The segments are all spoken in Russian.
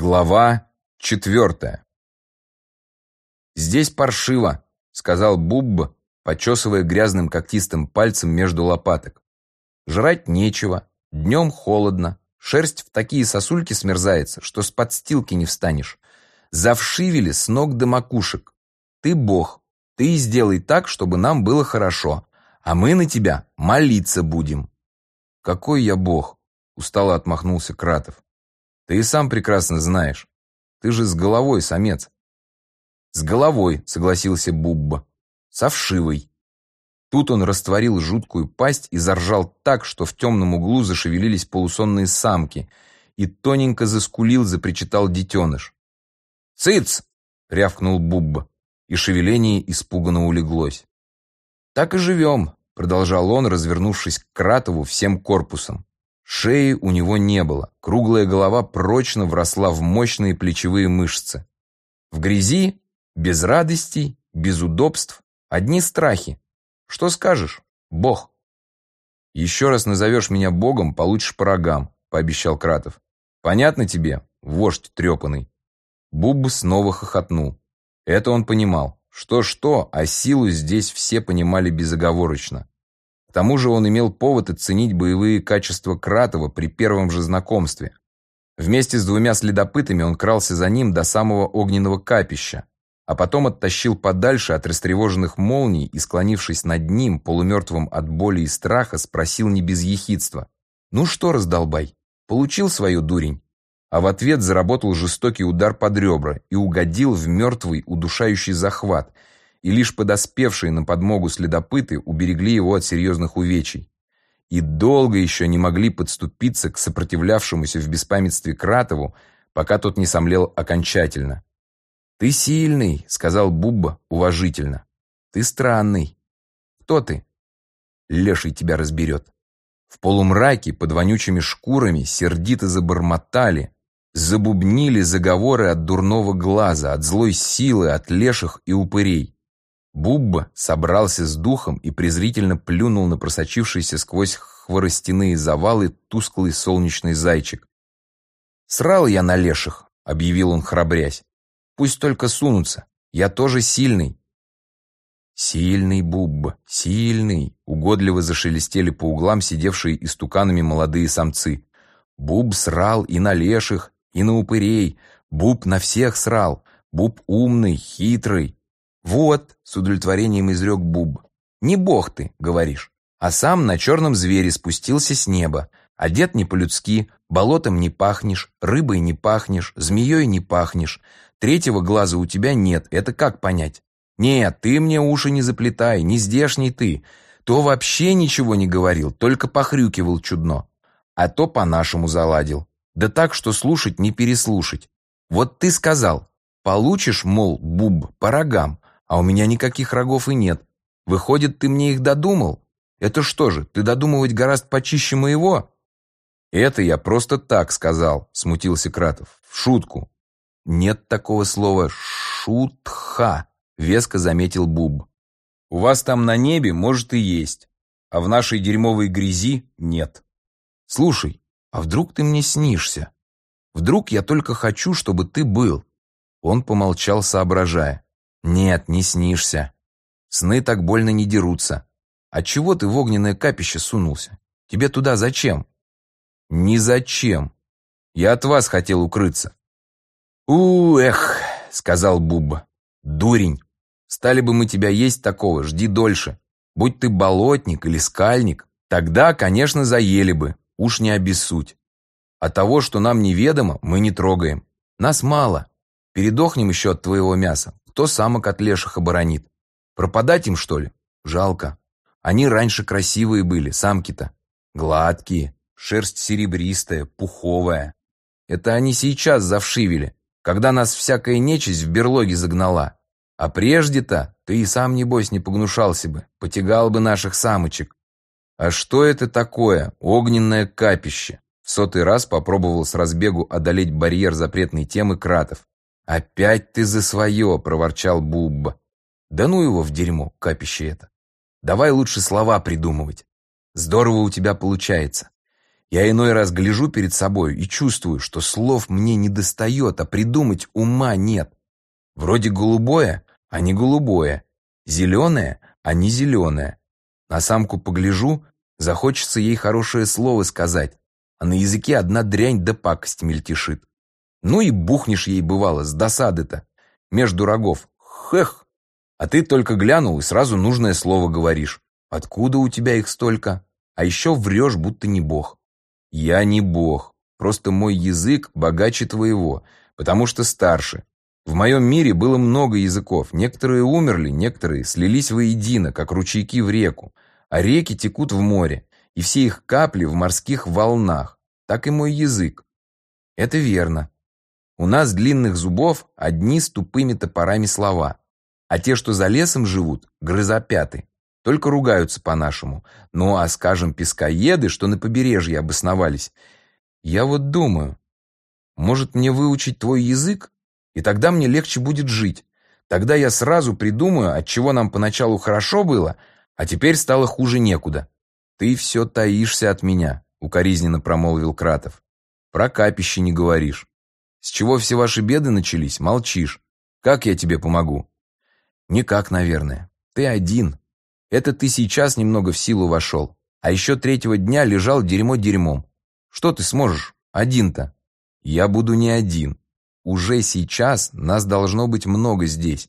Глава четвертая. «Здесь паршиво», — сказал Бубба, почесывая грязным когтистым пальцем между лопаток. «Жрать нечего, днем холодно, шерсть в такие сосульки смерзается, что с подстилки не встанешь. Завшивели с ног до макушек. Ты бог, ты сделай так, чтобы нам было хорошо, а мы на тебя молиться будем». «Какой я бог?» — устало отмахнулся Кратов. Ты и сам прекрасно знаешь. Ты же с головой самец. С головой, согласился Бубба. Со вшивой. Тут он растворил жуткую пасть и заржал так, что в темном углу зашевелились полусонные самки, и тоненько заскулил, запричитал детеныш. «Цыц!» — рявкнул Бубба, и шевеление испуганно улеглось. «Так и живем», — продолжал он, развернувшись к Кратову всем корпусом. Шеи у него не было, круглая голова прочно вросла в мощные плечевые мышцы. В грязи, без радостей, без удобств, одни страхи. Что скажешь, бог? Еще раз назовешь меня богом, получишь по рогам, пообещал Кратов. Понятно тебе, вождь трепанный? Буб снова хохотнул. Это он понимал. Что-что, а силу здесь все понимали безоговорочно. К тому же он имел повод оценить боевые качества Кратова при первом же знакомстве. Вместе с двумя следопытами он крался за ним до самого огненного капища, а потом оттащил подальше от растревоженных молний и, склонившись над ним, полумертвым от боли и страха, спросил не без ехидства. «Ну что, раздолбай, получил свою дурень?» А в ответ заработал жестокий удар под ребра и угодил в мертвый удушающий захват – и лишь подоспевшие на подмогу следопыты уберегли его от серьезных увечий. И долго еще не могли подступиться к сопротивлявшемуся в беспамятстве Кратову, пока тот не сомлел окончательно. «Ты сильный», — сказал Бубба уважительно. «Ты странный. Кто ты?» Леший тебя разберет. В полумраке под вонючими шкурами сердито забормотали, забубнили заговоры от дурного глаза, от злой силы, от леших и упырей. Бубба собрался с духом и презрительно плюнул на просочившийся сквозь хворостяные завалы тусклый солнечный зайчик. «Срал я на леших», — объявил он, храбрясь. «Пусть только сунутся. Я тоже сильный». «Сильный, Бубба, сильный!» Угодливо зашелестели по углам сидевшие истуканами молодые самцы. Буб срал и на леших, и на упырей. Буб на всех срал. Буб умный, хитрый, «Вот», — с удовлетворением изрек Буб, — «не бог ты, говоришь, а сам на черном звере спустился с неба, одет не по-людски, болотом не пахнешь, рыбой не пахнешь, змеей не пахнешь, третьего глаза у тебя нет, это как понять? Нет, ты мне уши не заплетай, не здешний ты, то вообще ничего не говорил, только похрюкивал чудно, а то по-нашему заладил, да так, что слушать не переслушать. Вот ты сказал, получишь, мол, Буб, по рогам, а у меня никаких рогов и нет. Выходит, ты мне их додумал? Это что же, ты додумывать гораздо почище моего?» «Это я просто так сказал», — смутился Кратов. «В шутку». «Нет такого слова «шутха», — веско заметил Буб. «У вас там на небе, может, и есть, а в нашей дерьмовой грязи нет. Слушай, а вдруг ты мне снишься? Вдруг я только хочу, чтобы ты был?» Он помолчал, соображая. «Нет, не снишься. Сны так больно не дерутся. А чего ты в огненное капище сунулся? Тебе туда зачем?» «Ни зачем. Я от вас хотел укрыться». «У, эх», — сказал Бубба. «Дурень. Стали бы мы тебя есть такого, жди дольше. Будь ты болотник или скальник, тогда, конечно, заели бы, уж не обессудь. А того, что нам неведомо, мы не трогаем. Нас мало. Передохнем еще от твоего мяса, кто самок от леших оборонит? Пропадать им, что ли? Жалко. Они раньше красивые были, самки-то. Гладкие, шерсть серебристая, пуховая. Это они сейчас завшивели, когда нас всякая нечисть в берлоге загнала. А прежде-то ты и сам, небось, не погнушался бы, потягал бы наших самочек. А что это такое, огненное капище? В сотый раз попробовал с разбегу одолеть барьер запретной темы Кратов. «Опять ты за свое!» — проворчал Бубба. «Да ну его в дерьмо, капище это! Давай лучше слова придумывать. Здорово у тебя получается. Я иной раз гляжу перед собой и чувствую, что слов мне не достает, а придумать ума нет. Вроде голубое, а не голубое. Зеленое, а не зеленое. На самку погляжу, захочется ей хорошее слово сказать, а на языке одна дрянь да пакость мельтешит. Ну и бухнешь ей, бывало, с досады-то, между рогов. Хех! А ты только глянул и сразу нужное слово говоришь. Откуда у тебя их столько? А еще врешь, будто не бог. Я не бог, просто мой язык богаче твоего, потому что старше. В моем мире было много языков, некоторые умерли, некоторые слились воедино, как ручейки в реку, а реки текут в море, и все их капли в морских волнах. Так и мой язык. Это верно. У нас длинных зубов одни с тупыми топорами слова, а те, что за лесом живут, грызопяты. Только ругаются по-нашему. Ну, а, скажем, пескоеды, что на побережье обосновались. Я вот думаю, может мне выучить твой язык? И тогда мне легче будет жить. Тогда я сразу придумаю, от чего нам поначалу хорошо было, а теперь стало хуже некуда. Ты все таишься от меня, укоризненно промолвил Кратов. Про капище не говоришь. С чего все ваши беды начались, молчишь. Как я тебе помогу? Никак, наверное. Ты один. Это ты сейчас немного в силу вошел. А еще третьего дня лежал дерьмо дерьмом. Что ты сможешь? Один-то. Я буду не один. Уже сейчас нас должно быть много здесь.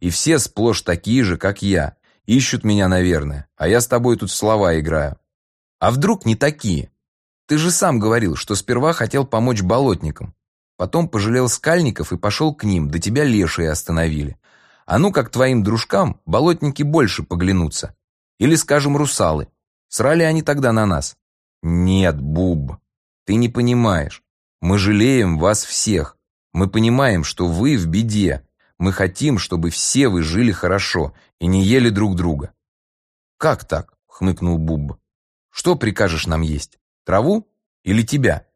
И все сплошь такие же, как я. Ищут меня, наверное. А я с тобой тут слова играю. А вдруг не такие? Ты же сам говорил, что сперва хотел помочь болотникам. Потом пожалел скальников и пошел к ним, до тебя лешие остановили. А ну как твоим дружкам болотники больше поглянутся. Или, скажем, русалы. Срали они тогда на нас? Нет, Буб, ты не понимаешь. Мы жалеем вас всех. Мы понимаем, что вы в беде. Мы хотим, чтобы все вы жили хорошо и не ели друг друга. Как так? хмыкнул Буб. Что прикажешь нам есть? Траву или тебя?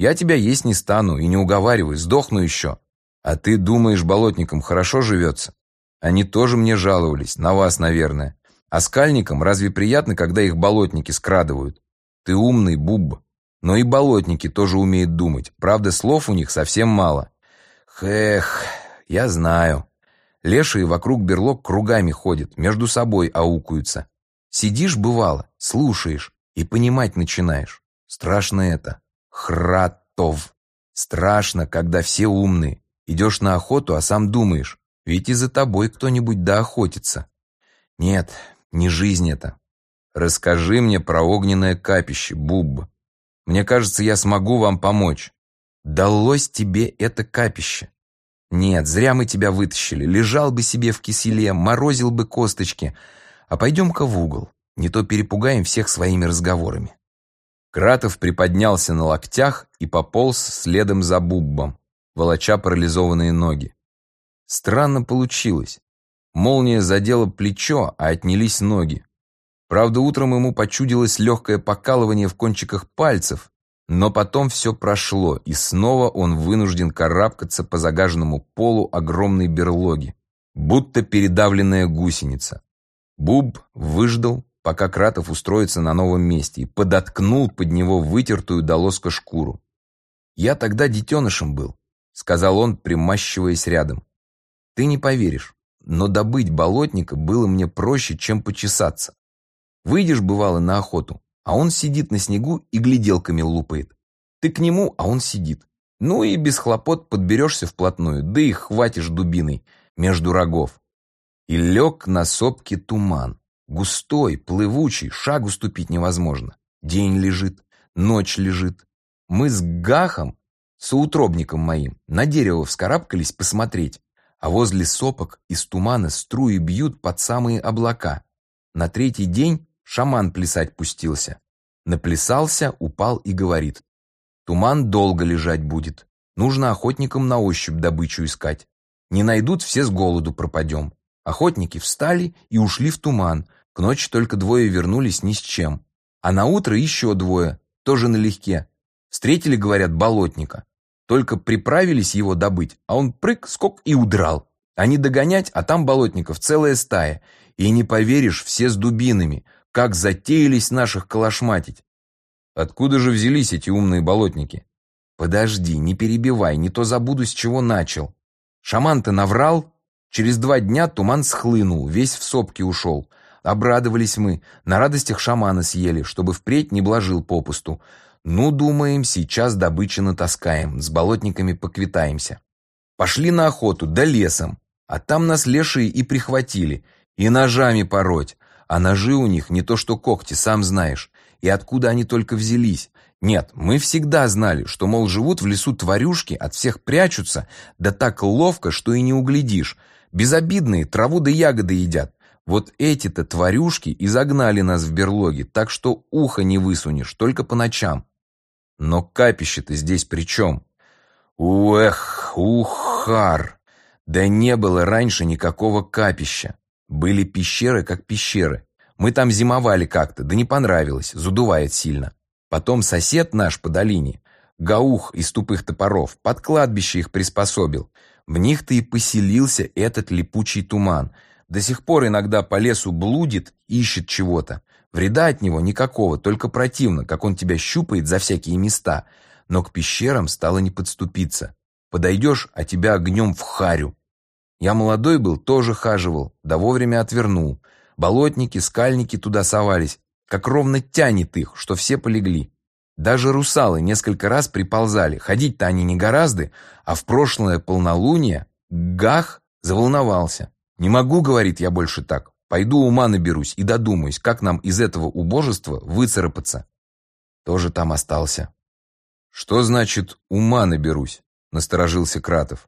Я тебя есть не стану и не уговаривай, сдохну еще. А ты думаешь, болотникам хорошо живется? Они тоже мне жаловались, на вас, наверное. А скальникам разве приятно, когда их болотники скрадывают? Ты умный, Бубба. Но и болотники тоже умеют думать. Правда, слов у них совсем мало. Хэх, я знаю. Лешие вокруг берлог кругами ходят, между собой аукаются. Сидишь, бывало, слушаешь и понимать начинаешь. Страшно это. Хратов. Страшно, когда все умные. Идешь на охоту, а сам думаешь, ведь и за тобой кто-нибудь да охотится. Нет, не жизнь это. Расскажи мне про огненное капище, Буб. Мне кажется, я смогу вам помочь. Далось тебе это капище. Нет, зря мы тебя вытащили. Лежал бы себе в киселе, морозил бы косточки. А пойдем-ка в угол. Не то перепугаем всех своими разговорами. Кратов приподнялся на локтях и пополз следом за Буббом, волоча парализованные ноги. Странно получилось. Молния задела плечо, а отнялись ноги. Правда, утром ему почудилось легкое покалывание в кончиках пальцев, но потом все прошло, и снова он вынужден карабкаться по загаженному полу огромной берлоги, будто передавленная гусеница. Буб выждал, пока Кратов устроится на новом месте, и подоткнул под него вытертую до лоска шкуру. «Я тогда детенышем был», — сказал он, примащиваясь рядом. «Ты не поверишь, но добыть болотника было мне проще, чем почесаться. Выйдешь, бывало, на охоту, а он сидит на снегу и гляделками лупает. Ты к нему, а он сидит. Ну и без хлопот подберешься вплотную, да и хватишь дубиной между рогов. И лег на сопке туман. Густой, плывучий, шагу ступить невозможно. День лежит, ночь лежит. Мы с Гахом, соутробником моим, на дерево вскарабкались посмотреть, а возле сопок из тумана струи бьют под самые облака. На третий день шаман плясать пустился. Наплясался, упал и говорит. Туман долго лежать будет. Нужно охотникам на ощупь добычу искать. Не найдут, все с голоду пропадем. Охотники встали и ушли в туман, к ночи только двое вернулись ни с чем. А на утро еще двое, тоже налегке. Встретили, говорят, болотника. Только приправились его добыть, а он прыг, скок и удрал. Они догонять, а там болотников целая стая. И не поверишь, все с дубинами, как затеялись наших калашматить. Откуда же взялись эти умные болотники? Подожди, не перебивай, не то забуду, с чего начал. Шаман-то наврал? Через два дня туман схлынул, весь в сопки ушел. Обрадовались мы, на радостях шамана съели, чтобы впредь не блажил попусту. Ну, думаем, сейчас добычи натаскаем, с болотниками поквитаемся. Пошли на охоту, да лесом, а там нас лешие и прихватили, и ножами пороть. А ножи у них не то что когти, сам знаешь. И откуда они только взялись? Нет, мы всегда знали, что, мол, живут в лесу тварюшки, от всех прячутся, да так ловко, что и не углядишь. Безобидные, траву да ягоды едят. Вот эти-то тварюшки и загнали нас в берлоги, так что ухо не высунешь, только по ночам. Но капище-то здесь при чем? Уэх, ухар! Да не было раньше никакого капища. Были пещеры как пещеры. Мы там зимовали как-то, да не понравилось, задувает сильно. Потом сосед наш по долине, Гаух из тупых топоров, под кладбище их приспособил. В них-то и поселился этот липучий туман. До сих пор иногда по лесу блудит, ищет чего-то. Вреда от него никакого, только противно, как он тебя щупает за всякие места. Но к пещерам стало не подступиться. Подойдешь, а тебя огнем в харю. Я молодой был, тоже хаживал, да вовремя отвернул. Болотники, скальники туда совались, как ровно тянет их, что все полегли. Даже русалы несколько раз приползали, ходить-то они не гораздо, а в прошлое полнолуние Гах заволновался. «Не могу, — говорит, — я больше так. Пойду ума наберусь и додумаюсь, как нам из этого убожества выцарапаться». Тоже там остался. «Что значит «ума наберусь»?» — насторожился Кратов.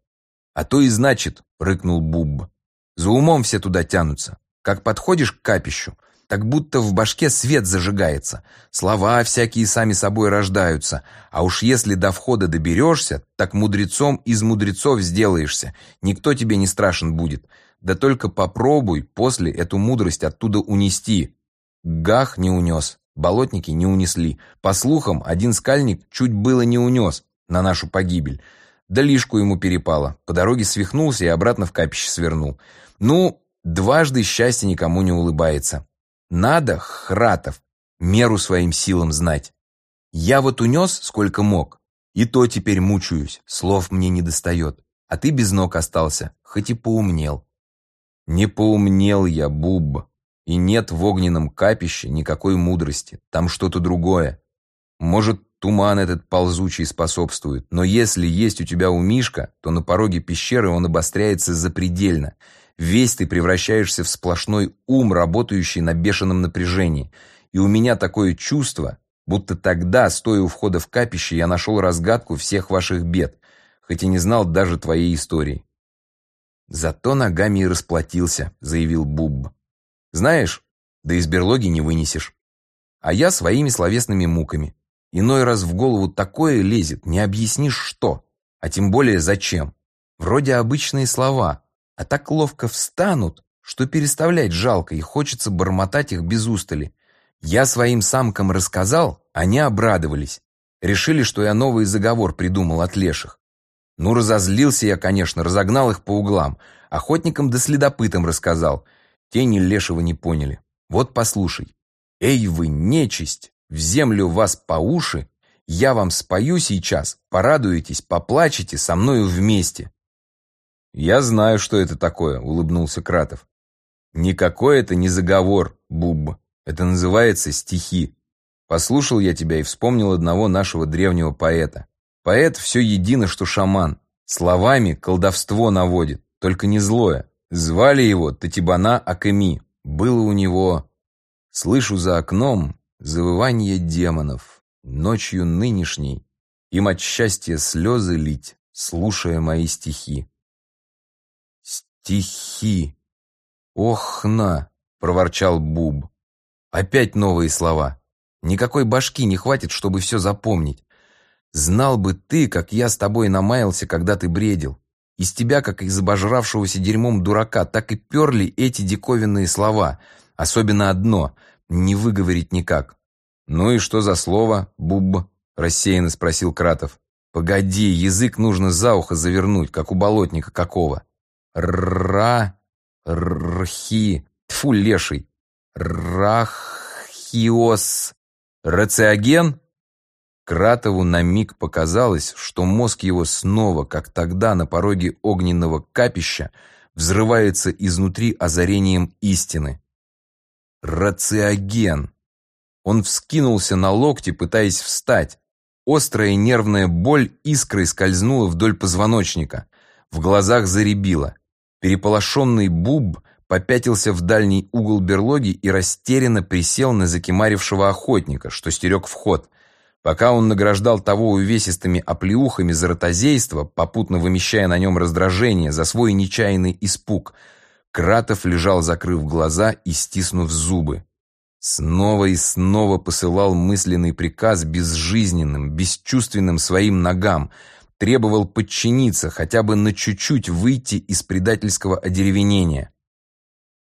«А то и значит», — рыкнул Бубб. «За умом все туда тянутся. Как подходишь к капищу, так будто в башке свет зажигается. Слова всякие сами собой рождаются. А уж если до входа доберешься, так мудрецом из мудрецов сделаешься. Никто тебе не страшен будет. Да только попробуй после эту мудрость оттуда унести. Гах не унес, болотники не унесли. По слухам, один скальник чуть было не унес на нашу погибель. Да лишку ему перепало. По дороге свихнулся и обратно в капище свернул. Ну, дважды счастье никому не улыбается. Надо, Хратов, меру своим силам знать. Я вот унес, сколько мог, и то теперь мучаюсь, слов мне не достает. А ты без ног остался, хоть и поумнел. Не поумнел я, Буб, и нет в огненном капище никакой мудрости, там что-то другое. Может, Туман этот ползучий способствует, но если есть у тебя умишка, то на пороге пещеры он обостряется запредельно. Весь ты превращаешься в сплошной ум, работающий на бешеном напряжении. И у меня такое чувство, будто тогда, стоя у входа в капище, я нашел разгадку всех ваших бед, хоть и не знал даже твоей истории. Зато ногами и расплатился, заявил Бубб. Знаешь, да из берлоги не вынесешь. А я своими словесными муками. Иной раз в голову такое лезет, не объяснишь что, а тем более зачем. Вроде обычные слова, а так ловко встанут, что переставлять жалко и хочется бормотать их без устали. Я своим самкам рассказал, они обрадовались. Решили, что я новый заговор придумал от леших. Ну, разозлился я, конечно, разогнал их по углам. Охотникам да следопытам рассказал. Тени лешего не поняли. Вот послушай. «Эй вы, нечисть! в землю вас по уши, я вам спою сейчас, порадуетесь, поплачете со мною вместе». «Я знаю, что это такое», — улыбнулся Кратов. «Никакой это не заговор, Буб. Это называется стихи. Послушал я тебя и вспомнил одного нашего древнего поэта. Поэт все едино, что шаман. Словами колдовство наводит, только не злое. Звали его Татибана Акеми. Было у него... Слышу за окном, завывание демонов, ночью нынешней, им от счастья слезы лить, слушая мои стихи. Стихи! Ох, на! проворчал Буб. Опять новые слова. Никакой башки не хватит, чтобы все запомнить. Знал бы ты, как я с тобой намаялся, когда ты бредил. Из тебя, как из обожравшегося дерьмом дурака, так и перли эти диковинные слова. Особенно одно — не выговорить никак. «Ну и что за слово, Буб?» – рассеянно спросил Кратов. «Погоди, язык нужно за ухо завернуть, как у болотника какого». «Ра... рхи... Тьфу, леший. Рахиос... Рациоген?» Кратову на миг показалось, что мозг его снова, как тогда на пороге огненного капища, взрывается изнутри озарением истины. Рациоген. Он вскинулся на локти, пытаясь встать. Острая нервная боль искрой скользнула вдоль позвоночника. В глазах заребило. Переполошенный Буб попятился в дальний угол берлоги и растерянно присел на закимарившего охотника, что стерег вход. Пока он награждал того увесистыми оплеухами за ротозейство, попутно вымещая на нем раздражение за свой нечаянный испуг, Кратов лежал, закрыв глаза и стиснув зубы. Снова и снова посылал мысленный приказ безжизненным, бесчувственным своим ногам, требовал подчиниться, хотя бы на чуть-чуть выйти из предательского одеревенения.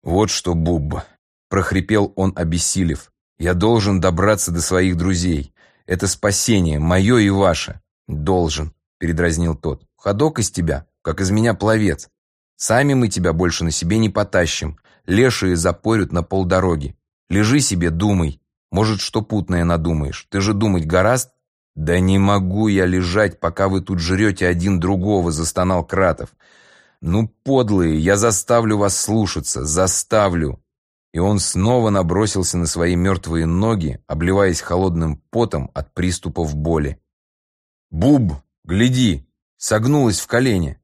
«Вот что, Бубба!» — прохрипел он, обессилев. «Я должен добраться до своих друзей. Это спасение, мое и ваше». «Должен», — передразнил тот. «Ходок из тебя, как из меня пловец. Сами мы тебя больше на себе не потащим. Лешие запорют на полдороги. Лежи себе, думай. Может, что путное надумаешь. Ты же думать гораст?» «Да не могу я лежать, пока вы тут жрете один другого», — застонал Кратов. «Ну, подлые, я заставлю вас слушаться, заставлю!» И он снова набросился на свои мертвые ноги, обливаясь холодным потом от приступов боли. «Буб, гляди!» Согнулась в колени.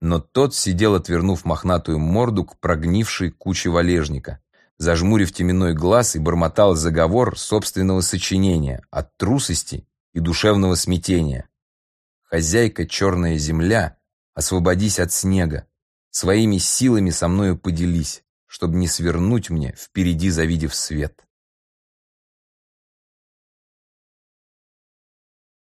Но тот сидел, отвернув мохнатую морду к прогнившей куче валежника, зажмурив теменной глаз и бормотал заговор собственного сочинения от трусости и душевного смятения. Хозяйка черная земля Освободись от снега. Своими силами со мною поделись, чтобы не свернуть мне, впереди завидев свет.